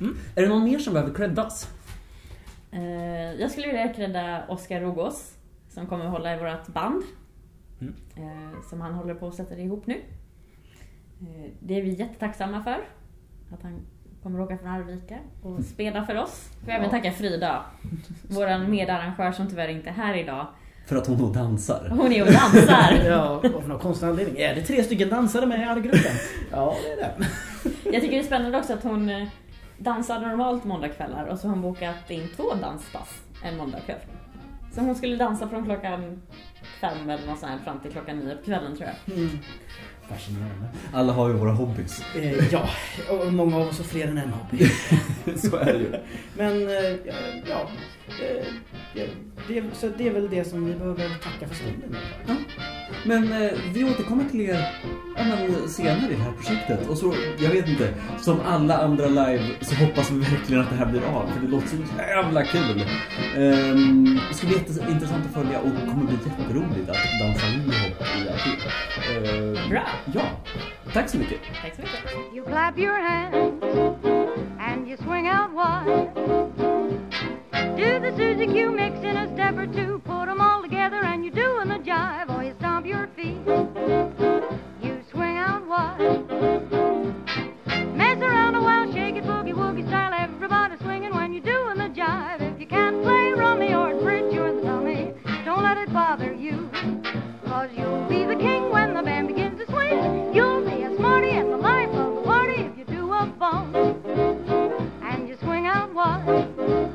Mm. Är det någon mer som behöver creddas? Eh, jag skulle vilja credda Oskar Rogås som kommer att hålla i vårt band. Mm. Eh, som han håller på att sätta ihop nu. Eh, det är vi jättetacksamma för. Att han kommer åka från Arvika och spela för oss. Får även Ja. tacka Frida, våran medarrangör som tyvärr inte är här idag. För att hon nog dansar. Hon är och dansar. Ja, och för någon konstig anledning. Är det tre stycken dansare med i arrgruppen? Ja, det är det. Jag tycker det är spännande också att hon eh, dansar normalt måndagskvällar och så har hon bokat in två danspass en måndagkväll. Så hon skulle dansa från klockan fem eller något sånt här fram till klockan nio på kvällen tror jag. Mm. Fascinerande. Alla har ju våra hobbys. Eh, ja, och många av oss har fler än en hobby. så är det ju. Men eh, ja, eh, det, så det är väl det som vi behöver tacka för stunden. Ja. Men eh, vi återkommer till er ja, men, senare i det här projektet. Och så, jag vet inte, som alla andra live så hoppas vi verkligen att det här blir av. För det låter så jävla kul. Ehm, det ska bli jätteintressant att följa och det kommer bli jätteroligt att dansa hiphop i april. Ehm, Bra. Ja, tack så mycket. Tack så mycket. You clap your hands and you swing out wide. Do the Suzy Q mix in a step or two. Put them all together and you're doing the jive. Or you stomp your feet. You swing out wide. Mess around a while, shake it boogie woogie style. Everybody swinging when you're doing the jive. If you can't play rummy or bridge or the dummy, don't let it bother you. Cause you'll be the king when the band begins to swing. You'll be a smarty and the life of the party if you do a bump. And you swing out wide.